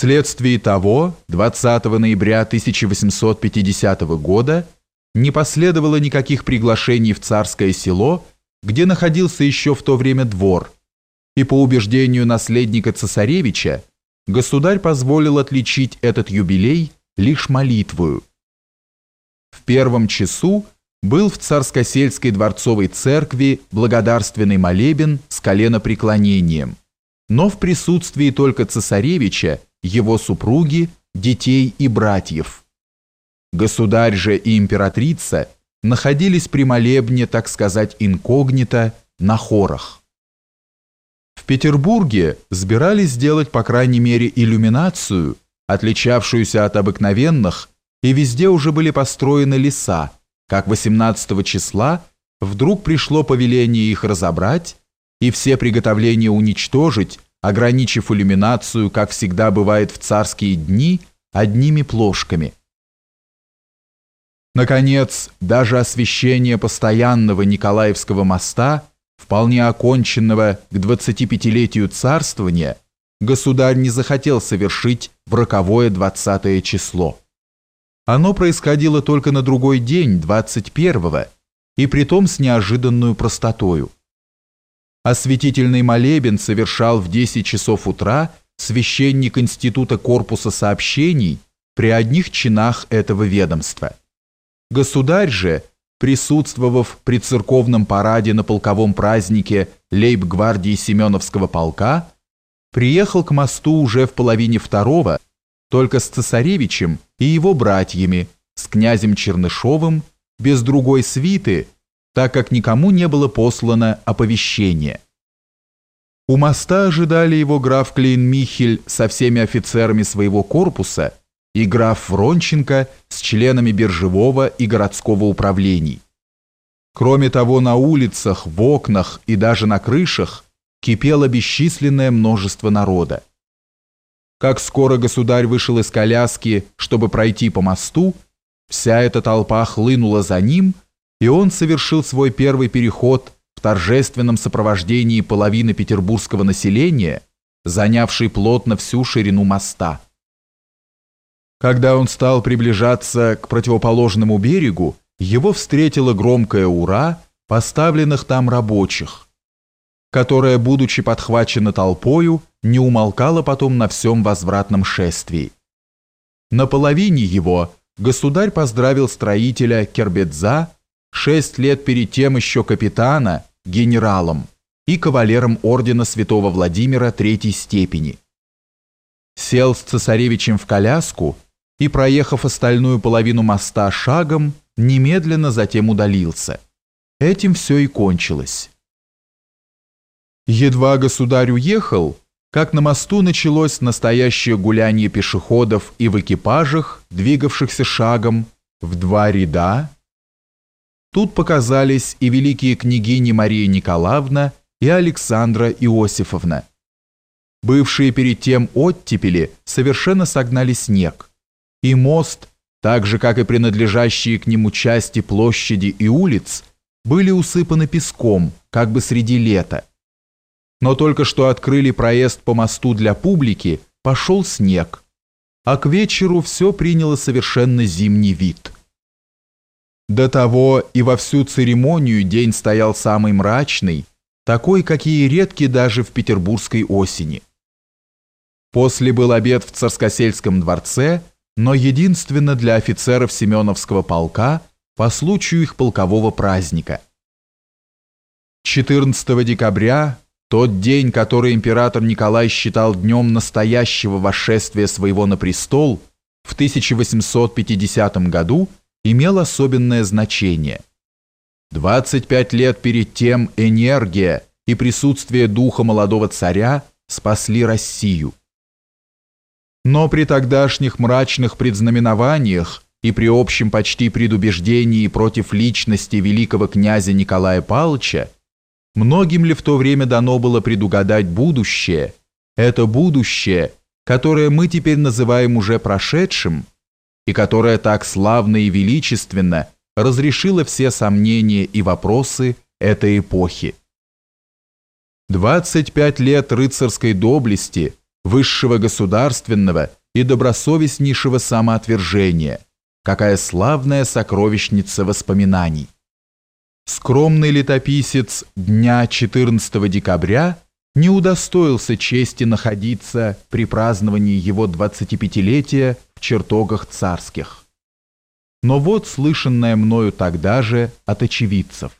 Вследствие того, 20 ноября 1850 года не последовало никаких приглашений в царское село, где находился еще в то время двор, и по убеждению наследника цесаревича государь позволил отличить этот юбилей лишь молитвою. В первом часу был в царско-сельской дворцовой церкви благодарственный молебен с коленопреклонением, но в присутствии только цесаревича, его супруги, детей и братьев. Государь же и императрица находились при молебне, так сказать, инкогнито, на хорах. В Петербурге сбирались сделать, по крайней мере, иллюминацию, отличавшуюся от обыкновенных, и везде уже были построены леса, как 18 числа вдруг пришло повеление их разобрать и все приготовления уничтожить, ограничив иллюминацию, как всегда бывает в царские дни, одними плошками. Наконец, даже освещение постоянного Николаевского моста, вполне оконченного к 25-летию царствования, государь не захотел совершить в роковое 20 число. Оно происходило только на другой день, 21-го, и притом с неожиданную простотою. Осветительный молебен совершал в 10 часов утра священник Института корпуса сообщений при одних чинах этого ведомства. Государь же, присутствовав при церковном параде на полковом празднике лейб-гвардии Семеновского полка, приехал к мосту уже в половине второго, только с цесаревичем и его братьями, с князем Чернышовым, без другой свиты, так как никому не было послано оповещение. У моста ожидали его граф Клейн-Михель со всеми офицерами своего корпуса и граф Вронченко с членами биржевого и городского управлений. Кроме того, на улицах, в окнах и даже на крышах кипело бесчисленное множество народа. Как скоро государь вышел из коляски, чтобы пройти по мосту, вся эта толпа хлынула за ним – и он совершил свой первый переход в торжественном сопровождении половины петербургского населения, занявшей плотно всю ширину моста. Когда он стал приближаться к противоположному берегу, его встретило громкое «Ура!» поставленных там рабочих, которая, будучи подхвачена толпою, не умолкала потом на всем возвратном шествии. На половине его государь поздравил строителя Кербедза шесть лет перед тем еще капитана, генералом и кавалером ордена святого Владимира третьей степени. Сел с цесаревичем в коляску и, проехав остальную половину моста шагом, немедленно затем удалился. Этим все и кончилось. Едва государь уехал, как на мосту началось настоящее гуляние пешеходов и в экипажах, двигавшихся шагом, в два ряда, Тут показались и великие княгини Мария Николаевна и Александра Иосифовна. Бывшие перед тем оттепели совершенно согнали снег, и мост, так же как и принадлежащие к нему части площади и улиц, были усыпаны песком, как бы среди лета. Но только что открыли проезд по мосту для публики, пошел снег, а к вечеру все приняло совершенно зимний вид. До того и во всю церемонию день стоял самый мрачный, такой, какие редки даже в петербургской осени. После был обед в Царскосельском дворце, но единственно для офицеров Семеновского полка по случаю их полкового праздника. 14 декабря, тот день, который император Николай считал днем настоящего восшествия своего на престол, в 1850 году – имел особенное значение. 25 лет перед тем энергия и присутствие духа молодого царя спасли Россию. Но при тогдашних мрачных предзнаменованиях и при общем почти предубеждении против личности великого князя Николая Павловича, многим ли в то время дано было предугадать будущее, это будущее, которое мы теперь называем уже прошедшим, и которая так славно и величественно разрешила все сомнения и вопросы этой эпохи. 25 лет рыцарской доблести, высшего государственного и добросовестнейшего самоотвержения, какая славная сокровищница воспоминаний. Скромный летописец дня 14 декабря не удостоился чести находиться при праздновании его 25-летия чертогах царских. Но вот слышанное мною тогда же от очевидцев.